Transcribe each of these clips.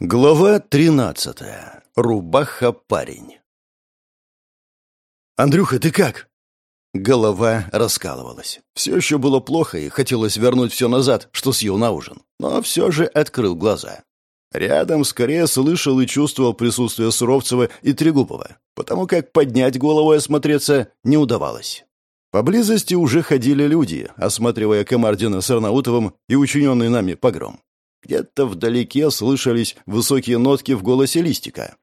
Глава тринадцатая. Рубаха-парень. «Андрюха, ты как?» Голова раскалывалась. Все еще было плохо, и хотелось вернуть все назад, что съел на ужин. Но все же открыл глаза. Рядом скорее слышал и чувствовал присутствие Суровцева и Трегубова, потому как поднять голову и осмотреться не удавалось. Поблизости уже ходили люди, осматривая Комардина с Арнаутовым и учиненный нами погром. Где-то вдалеке слышались высокие нотки в голосе Листика.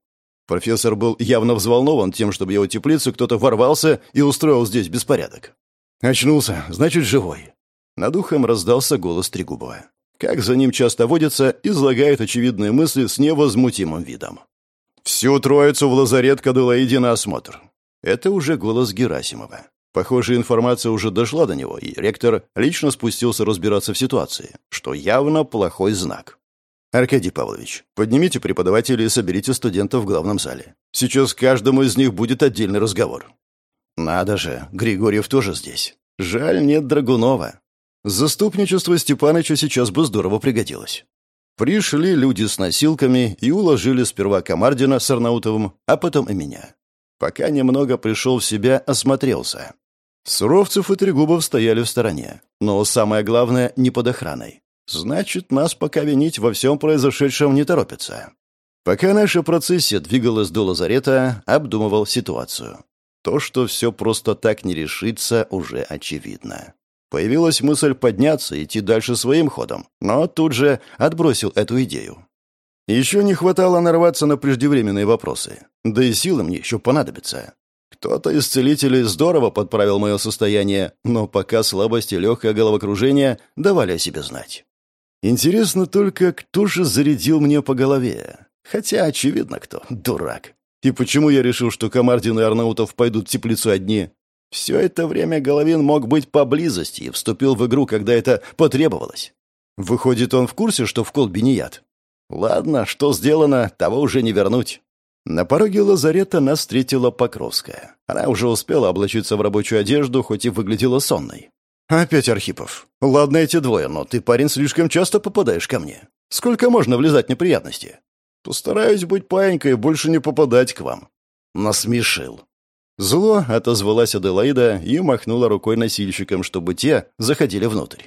Профессор был явно взволнован тем, чтобы его теплицу кто-то ворвался и устроил здесь беспорядок. «Очнулся, значит, живой». Над ухом раздался голос Трегубова. Как за ним часто водится, излагает очевидные мысли с невозмутимым видом. «Всю троицу в лазарет Кадылаиди на осмотр». Это уже голос Герасимова. Похоже, информация уже дошла до него, и ректор лично спустился разбираться в ситуации, что явно плохой знак. «Аркадий Павлович, поднимите преподавателей и соберите студентов в главном зале. Сейчас каждому из них будет отдельный разговор». «Надо же, Григорьев тоже здесь. Жаль, нет Драгунова. Заступничество Степаныча сейчас бы здорово пригодилось». Пришли люди с носилками и уложили сперва Комардина с Арнаутовым, а потом и меня. Пока немного пришел в себя, осмотрелся. Суровцев и Трегубов стояли в стороне, но самое главное — не под охраной. Значит, нас пока винить во всем произошедшем не торопится. Пока наша процессия двигалась до лазарета, обдумывал ситуацию. То, что все просто так не решится, уже очевидно. Появилась мысль подняться и идти дальше своим ходом, но тут же отбросил эту идею. Еще не хватало нарваться на преждевременные вопросы. Да и силы мне еще понадобятся. Кто-то из целителей здорово подправил мое состояние, но пока слабость и легкое головокружение давали о себе знать. Интересно только, кто же зарядил мне по голове? Хотя очевидно кто. Дурак. И почему я решил, что Комардин и Арнаутов пойдут в теплицу одни? Все это время Головин мог быть поблизости и вступил в игру, когда это потребовалось. Выходит, он в курсе, что в колбе не яд? Ладно, что сделано, того уже не вернуть. На пороге лазарета нас встретила Покровская. Она уже успела облачиться в рабочую одежду, хоть и выглядела сонной. «Опять Архипов. Ладно эти двое, но ты, парень, слишком часто попадаешь ко мне. Сколько можно влезать в неприятности? Постараюсь быть паинькой и больше не попадать к вам». Насмешил. Зло отозвалась Аделаида и махнула рукой носильщикам, чтобы те заходили внутрь.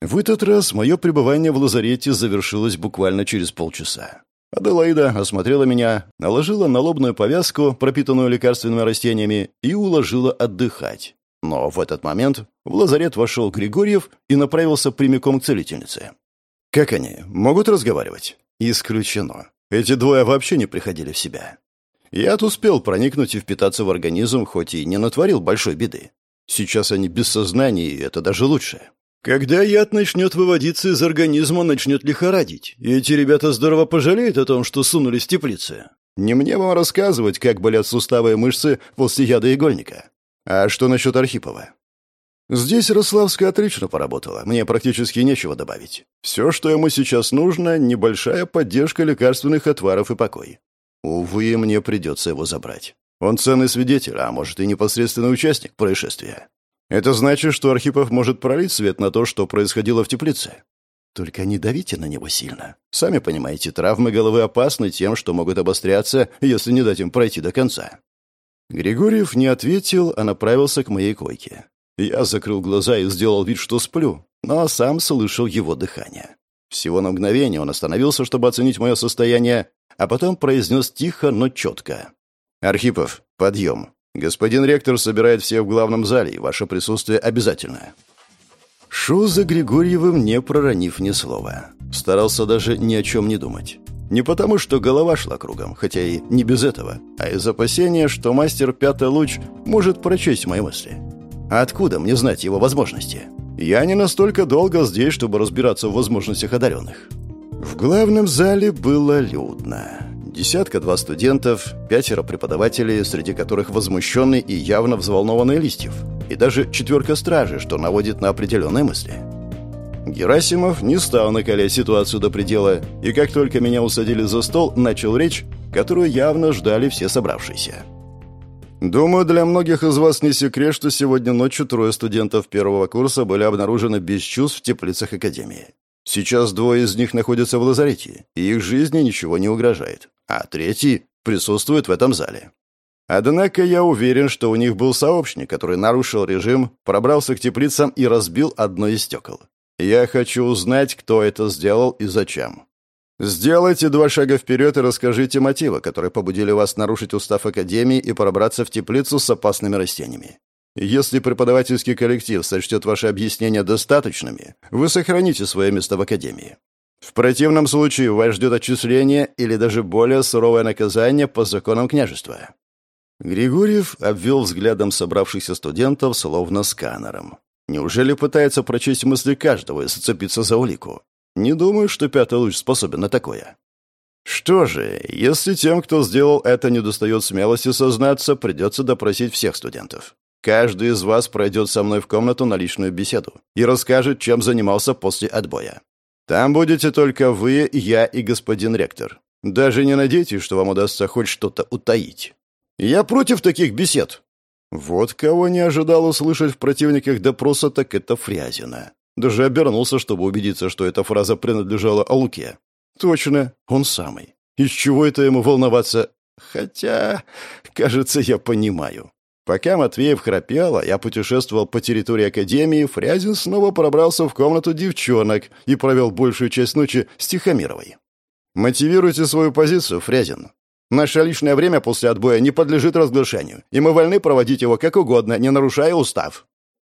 В этот раз мое пребывание в лазарете завершилось буквально через полчаса. Аделаида осмотрела меня, наложила налобную повязку, пропитанную лекарственными растениями, и уложила отдыхать. Но в этот момент в лазарет вошел Григорьев и направился прямиком к целительнице. «Как они? Могут разговаривать?» «Исключено. Эти двое вообще не приходили в себя. Я-то успел проникнуть и впитаться в организм, хоть и не натворил большой беды. Сейчас они без сознания, и это даже лучше. Когда яд начнет выводиться из организма, начнет лихорадить, и эти ребята здорово пожалеют о том, что сунулись в теплицы. Не мне вам рассказывать, как болят суставы и мышцы после яда игольника. А что насчет Архипова? Здесь Рославская отлично поработала, мне практически нечего добавить. Все, что ему сейчас нужно, небольшая поддержка лекарственных отваров и покой. Увы, мне придется его забрать. Он ценный свидетель, а может и непосредственный участник происшествия. Это значит, что Архипов может пролить свет на то, что происходило в теплице. Только не давите на него сильно. Сами понимаете, травмы головы опасны тем, что могут обостряться, если не дать им пройти до конца. Григорьев не ответил, а направился к моей койке. Я закрыл глаза и сделал вид, что сплю, но сам слышал его дыхание. Всего на мгновение он остановился, чтобы оценить мое состояние, а потом произнес тихо, но четко. «Архипов, подъем. Господин ректор собирает всех в главном зале, и ваше присутствие обязательно». Шел за Григорьевым, не проронив ни слова. Старался даже ни о чем не думать. Не потому, что голова шла кругом, хотя и не без этого, а из опасения, что мастер Пятый Луч может прочесть мои мысли. А откуда мне знать его возможности? Я не настолько долго здесь, чтобы разбираться в возможностях одаренных. В главном зале было людно. Десятка-два студентов, пятеро преподавателей, среди которых возмущенный и явно взволнованный Листьев, и даже четверка стражи, что наводит на определенные мысли. Герасимов не стал накалять ситуацию до предела, и как только меня усадили за стол, начал речь, которую явно ждали все собравшиеся. Думаю, для многих из вас не секрет, что сегодня ночью трое студентов первого курса были обнаружены без чувств в теплицах Академии. Сейчас двое из них находятся в лазарете, и их жизни ничего не угрожает, а третий присутствует в этом зале. Однако я уверен, что у них был сообщник, который нарушил режим, пробрался к теплицам и разбил одно из стекол. Я хочу узнать, кто это сделал и зачем. Сделайте два шага вперед и расскажите мотивы, которые побудили вас нарушить устав Академии и пробраться в теплицу с опасными растениями. Если преподавательский коллектив сочтет ваши объяснения достаточными, вы сохраните свое место в Академии. В противном случае вас ждет отчисление или даже более суровое наказание по законам княжества». Григорьев обвел взглядом собравшихся студентов словно сканером. Неужели пытается прочесть мысли каждого и зацепиться за улику? Не думаю, что пятый луч способен на такое. Что же, если тем, кто сделал это, недостает смелости сознаться, придется допросить всех студентов. Каждый из вас пройдет со мной в комнату на личную беседу и расскажет, чем занимался после отбоя. Там будете только вы, я и господин ректор. Даже не надейтесь, что вам удастся хоть что-то утаить. Я против таких бесед. Вот кого не ожидал услышать в противниках допроса, так это Фрязина. Даже обернулся, чтобы убедиться, что эта фраза принадлежала Алуке. Точно, он самый. Из чего это ему волноваться? Хотя, кажется, я понимаю. Пока Матвеев храпел, а я путешествовал по территории Академии, Фрязин снова пробрался в комнату девчонок и провел большую часть ночи с Тихомировой. «Мотивируйте свою позицию, Фрязин. Наше личное время после отбоя не подлежит разглашению, и мы вольны проводить его как угодно, не нарушая устав».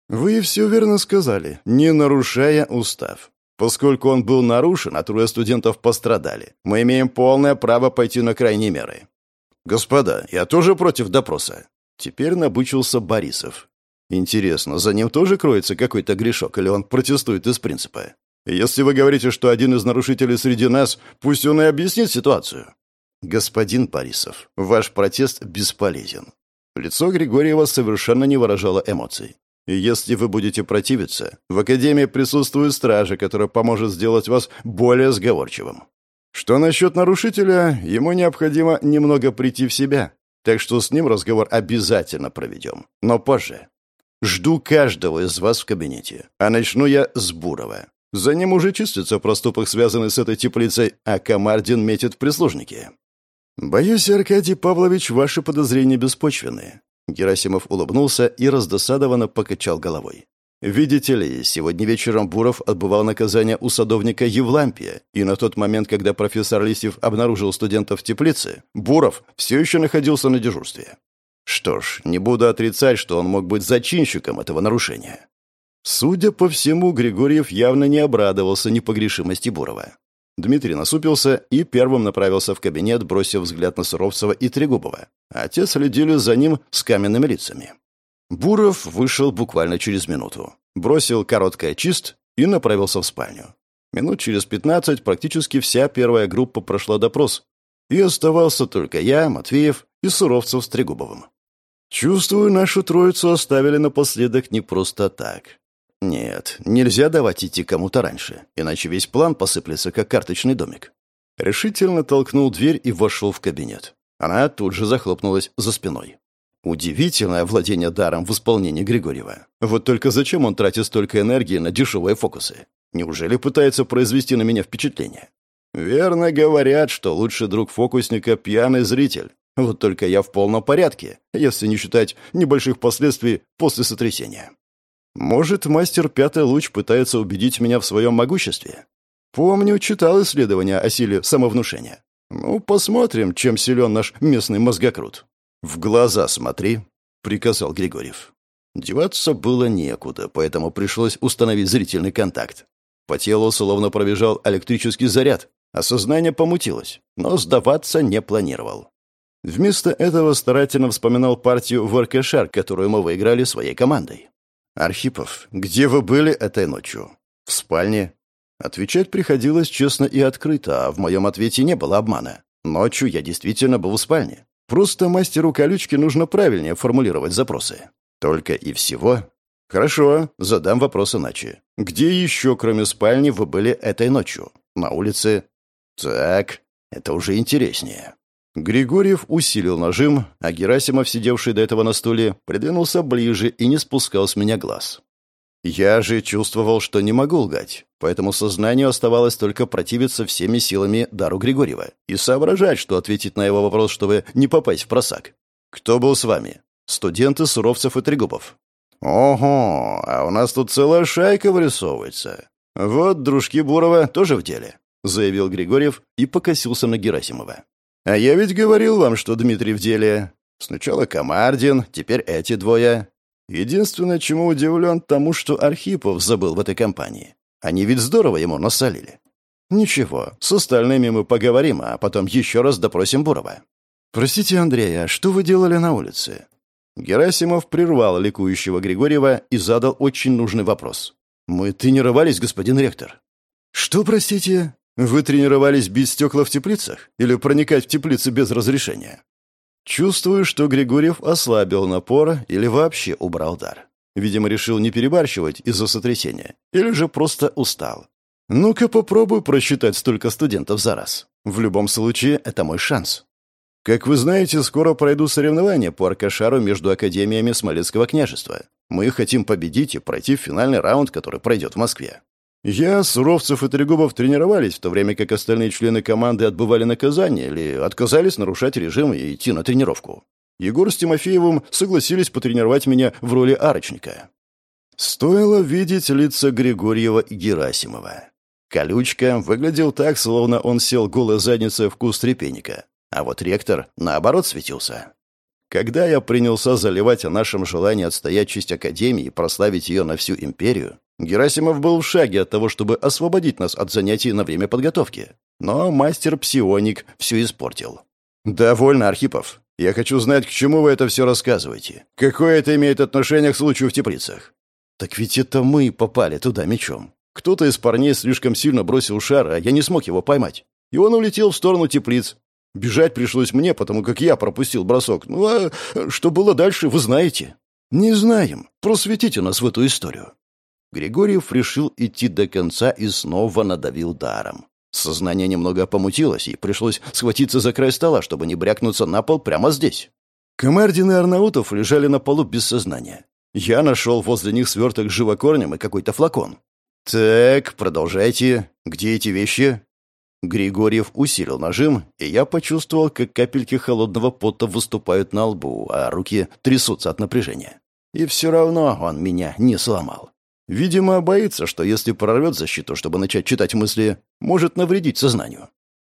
«Вы все верно сказали, не нарушая устав. Поскольку он был нарушен, а трое студентов пострадали, мы имеем полное право пойти на крайние меры». «Господа, я тоже против допроса. Теперь набычился Борисов. Интересно, за ним тоже кроется какой-то грешок, или он протестует из принципа? Если вы говорите, что один из нарушителей среди нас, пусть он и объяснит ситуацию. Господин Борисов, ваш протест бесполезен. Лицо Григорьева совершенно не выражало эмоций. И если вы будете противиться, в Академии присутствует стража, которая поможет сделать вас более сговорчивым. Что насчет нарушителя, ему необходимо немного прийти в себя, так что с ним разговор обязательно проведем. Но позже. Жду каждого из вас в кабинете. А начну я с Бурова. За ним уже чистится проступок, связанный с этой теплицей, а Комардин метит прислужники. Боюсь, Аркадий Павлович, ваши подозрения беспочвенные. Герасимов улыбнулся и раздосадованно покачал головой. Видите ли, сегодня вечером Буров отбывал наказание у садовника Евлампия, и на тот момент, когда профессор Лисьев обнаружил студентов в теплице, Буров все еще находился на дежурстве. Что ж, не буду отрицать, что он мог быть зачинщиком этого нарушения. Судя по всему, Григорьев явно не обрадовался непогрешимости Бурова. Дмитрий насупился и первым направился в кабинет, бросив взгляд на Суровцева и Трегубова, а те следили за ним с каменными лицами. Буров вышел буквально через минуту. Бросил короткое чист и направился в спальню. Минут через пятнадцать практически вся первая группа прошла допрос. И оставался только я, Матвеев и Суровцев с Трегубовым. Чувствую, нашу троицу оставили напоследок не просто так. Нет, нельзя давать идти кому-то раньше, иначе весь план посыплется, как карточный домик. Решительно толкнул дверь и вошел в кабинет. Она тут же захлопнулась за спиной. Удивительное владение даром в исполнении Григорьева. Вот только зачем он тратит столько энергии на дешевые фокусы? Неужели пытается произвести на меня впечатление? Верно говорят, что лучший друг фокусника — пьяный зритель. Вот только я в полном порядке, если не считать небольших последствий после сотрясения. Может, мастер Пятый Луч пытается убедить меня в своем могуществе? Помню, читал исследования о силе самовнушения. Ну, посмотрим, чем силен наш местный мозгокрут. «В глаза смотри», — приказал Григорьев. Деваться было некуда, поэтому пришлось установить зрительный контакт. По телу словно пробежал электрический заряд, а сознание помутилось, но сдаваться не планировал. Вместо этого старательно вспоминал партию в РКШР, которую мы выиграли своей командой. «Архипов, где вы были этой ночью?» «В спальне». Отвечать приходилось честно и открыто, а в моем ответе не было обмана. Ночью я действительно был в спальне. Просто мастеру колючки нужно правильнее формулировать запросы. Только и всего. Хорошо, задам вопрос иначе. Где еще, кроме спальни, вы были этой ночью? На улице? Так, это уже интереснее. Григорьев усилил нажим, а Герасимов, сидевший до этого на стуле, придвинулся ближе и не спускал с меня глаз. Я же чувствовал, что не могу лгать. Поэтому сознанию оставалось только противиться всеми силами Дару Григорьева и соображать, что ответить на его вопрос, чтобы не попасть в просак. «Кто был с вами?» «Студенты Суровцев и Трегубов». «Ого, а у нас тут целая шайка вырисовывается. Вот дружки Бурова тоже в деле», — заявил Григорьев и покосился на Герасимова. «А я ведь говорил вам, что Дмитрий в деле. Сначала Комардин, теперь эти двое. Единственное, чему удивлен, тому, что Архипов забыл в этой компании. Они ведь здорово ему насолили. Ничего, с остальными мы поговорим, а потом еще раз допросим Бурова. «Простите, Андрей, а что вы делали на улице?» Герасимов прервал ликующего Григорьева и задал очень нужный вопрос. «Мы тренировались, господин ректор». «Что, простите? Вы тренировались без стекла в теплицах? Или проникать в теплицы без разрешения?» Чувствую, что Григорьев ослабил напор или вообще убрал дар. Видимо, решил не перебарщивать из-за сотрясения. Или же просто устал. Ну-ка попробуй просчитать столько студентов за раз. В любом случае, это мой шанс. Как вы знаете, скоро пройдут соревнования по аркашару между академиями Смоленского княжества. Мы хотим победить и пройти в финальный раунд, который пройдет в Москве. Я, Суровцев и Трегубов тренировались, в то время как остальные члены команды отбывали наказание или отказались нарушать режим и идти на тренировку. Егор с Тимофеевым согласились потренировать меня в роли арочника. Стоило видеть лица Григорьева и Герасимова. Колючка выглядел так, словно он сел голой задницей в куст репейника, а вот ректор, наоборот, светился. Когда я принялся заливать о нашем желании отстоять честь Академии и прославить ее на всю империю, Герасимов был в шаге от того, чтобы освободить нас от занятий на время подготовки. Но мастер-псионик все испортил. «Довольно, Архипов. Я хочу знать, к чему вы это все рассказываете. Какое это имеет отношение к случаю в теплицах?» «Так ведь это мы попали туда мечом. Кто-то из парней слишком сильно бросил шар, а я не смог его поймать. И он улетел в сторону теплиц. Бежать пришлось мне, потому как я пропустил бросок. Ну а что было дальше, вы знаете?» «Не знаем. Просветите нас в эту историю». Григорьев решил идти до конца и снова надавил даром. Сознание немного помутилось, и пришлось схватиться за край стола, чтобы не брякнуться на пол прямо здесь. Комардин и Арнаутов лежали на полу без сознания. Я нашел возле них сверток с живокорнем и какой-то флакон. «Так, продолжайте. Где эти вещи?» Григорьев усилил нажим, и я почувствовал, как капельки холодного пота выступают на лбу, а руки трясутся от напряжения. И все равно он меня не сломал. Видимо, боится, что если прорвет защиту, чтобы начать читать мысли, может навредить сознанию.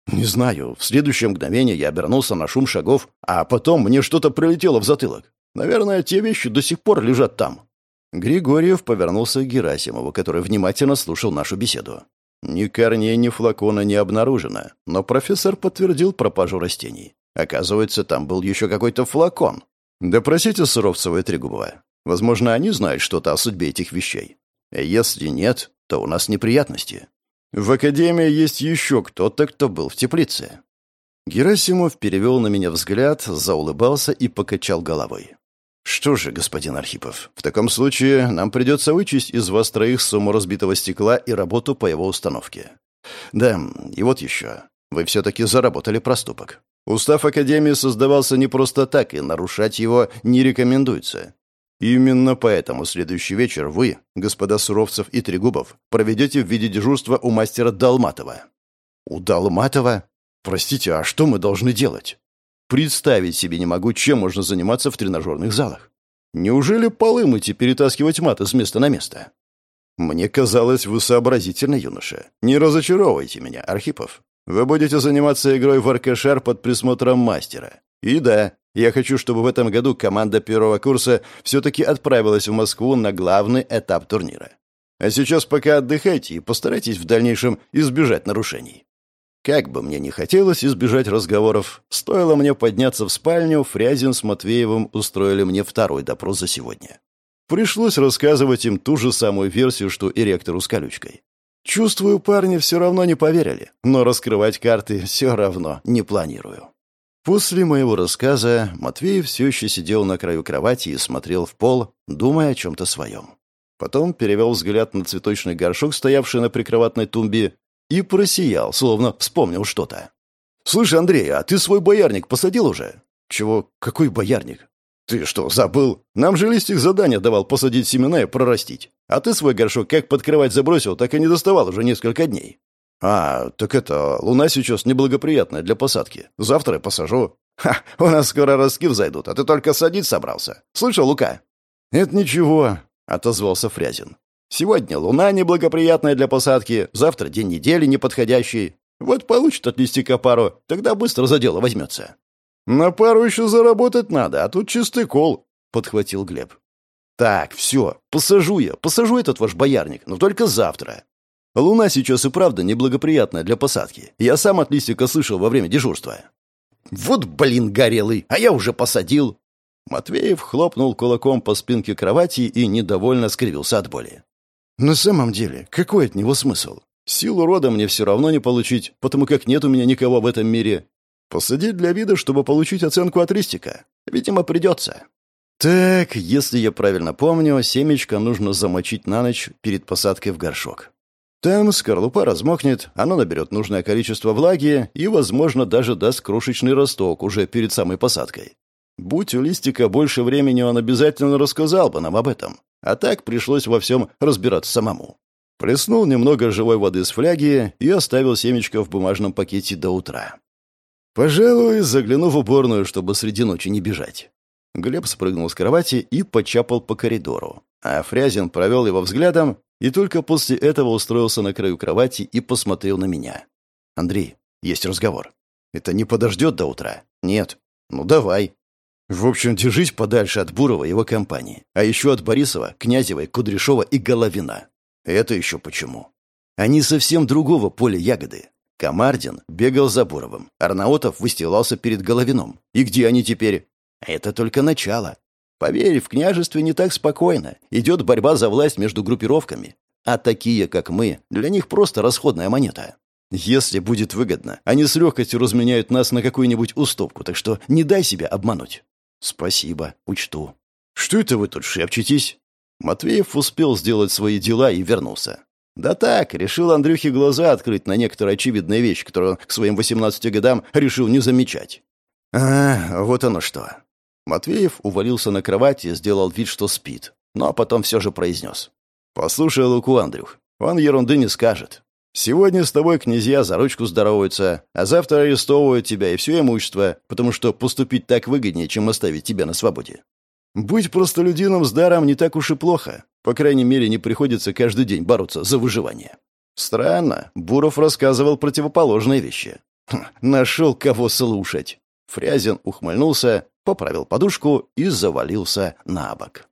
Не знаю, в следующее мгновение я обернулся на шум шагов, а потом мне что-то прилетело в затылок. Наверное, те вещи до сих пор лежат там. Григорьев повернулся к Герасимову, который внимательно слушал нашу беседу. Ни корней, ни флакона не обнаружено, но профессор подтвердил пропажу растений. Оказывается, там был еще какой-то флакон. Допросите Суровцева и Трегубова. Возможно, они знают что-то о судьбе этих вещей. Если нет, то у нас неприятности. В академии есть еще кто-то, кто был в теплице». Герасимов перевел на меня взгляд, заулыбался и покачал головой. «Что же, господин Архипов, в таком случае нам придется вычесть из вас троих сумму разбитого стекла и работу по его установке. Да, и вот еще. Вы все-таки заработали проступок. Устав Академии создавался не просто так, и нарушать его не рекомендуется. Именно поэтому следующий вечер вы, господа Суровцев и Трегубов, проведете в виде дежурства у мастера Долматова. У Долматова? Простите, а что мы должны делать? Представить себе не могу, чем можно заниматься в тренажерных залах. Неужели полы мыть и перетаскивать маты с места на место? Мне казалось, вы сообразительный юноша. Не разочаровывайте меня, Архипов. Вы будете заниматься игрой в аркашар под присмотром мастера. И да, я хочу, чтобы в этом году команда первого курса все-таки отправилась в Москву на главный этап турнира. А сейчас пока отдыхайте и постарайтесь в дальнейшем избежать нарушений. Как бы мне ни хотелось избежать разговоров, стоило мне подняться в спальню, Фрязин с Матвеевым устроили мне второй допрос за сегодня. Пришлось рассказывать им ту же самую версию, что и ректору с колючкой. Чувствую, парни все равно не поверили, но раскрывать карты все равно не планирую. После моего рассказа Матвеев все еще сидел на краю кровати и смотрел в пол, думая о чем-то своем. Потом перевел взгляд на цветочный горшок, стоявший на прикроватной тумбе, и просиял, словно вспомнил что-то. «Слышь, Андрей, а ты свой боярник посадил уже?» «Чего? Какой боярник?» «Ты что, забыл? Нам же листик задания давал посадить семена и прорастить. А ты свой горшок как под кровать забросил, так и не доставал уже несколько дней. А, так это, луна сейчас неблагоприятная для посадки. Завтра я посажу. Ха, у нас скоро ростки взойдут, а ты только садить собрался. Слышал, Лука? Это ничего, отозвался Фрязин. Сегодня луна неблагоприятная для посадки, завтра день недели неподходящий. Вот получит от листика пару, тогда быстро за дело возьмется. На пару еще заработать надо, а тут чистый кол, подхватил Глеб. «Так, все, посажу я, посажу этот ваш боярник, но только завтра. Луна сейчас и правда неблагоприятная для посадки. Я сам от листика слышал во время дежурства». «Вот, блин, горелый, а я уже посадил!» Матвеев хлопнул кулаком по спинке кровати и недовольно скривился от боли. «На самом деле, какой от него смысл? Силу рода мне все равно не получить, потому как нет у меня никого в этом мире. Посадить для вида, чтобы получить оценку от листика. Видимо, придется. Так, если я правильно помню, семечко нужно замочить на ночь перед посадкой в горшок. Там скорлупа размокнет, оно наберет нужное количество влаги и, возможно, даже даст крошечный росток уже перед самой посадкой. Будь у листика больше времени, он обязательно рассказал бы нам об этом. А так пришлось во всем разбираться самому. Плеснул немного живой воды с фляги и оставил семечко в бумажном пакете до утра. Пожалуй, загляну в уборную, чтобы среди ночи не бежать. Глеб спрыгнул с кровати и почапал по коридору. А Фрязин провел его взглядом и только после этого устроился на краю кровати и посмотрел на меня. «Андрей, есть разговор. Это не подождет до утра?» «Нет». «Ну, давай». В общем, держись подальше от Бурова и его компании. А еще от Борисова, Князевой, Кудряшова и Головина. Это еще почему? Они совсем другого поля ягоды. Комардин бегал за Буровым. Арнаутов выстилался перед Головином. И где они теперь? Это только начало. Поверь, в княжестве не так спокойно. Идет борьба за власть между группировками. А такие, как мы, для них просто расходная монета. Если будет выгодно, они с легкостью разменяют нас на какую-нибудь уступку, так что не дай себя обмануть. Спасибо, учту. Что это вы тут шепчетесь? Матвеев успел сделать свои дела и вернулся. Да так, решил Андрюхе глаза открыть на некоторые очевидные вещи, которые он к своим 18 годам решил не замечать. А, вот оно что. Матвеев увалился на кровати и сделал вид, что спит, но потом все же произнес. «Послушай Луку, Андрюх, он ерунды не скажет. Сегодня с тобой князья за ручку здороваются, а завтра арестовывают тебя и все имущество, потому что поступить так выгоднее, чем оставить тебя на свободе. Быть простолюдином с даром не так уж и плохо. По крайней мере, не приходится каждый день бороться за выживание. Странно, Буров рассказывал противоположные вещи. Хм, нашел кого слушать. Фрязин ухмыльнулся, поправил подушку и завалился на бок.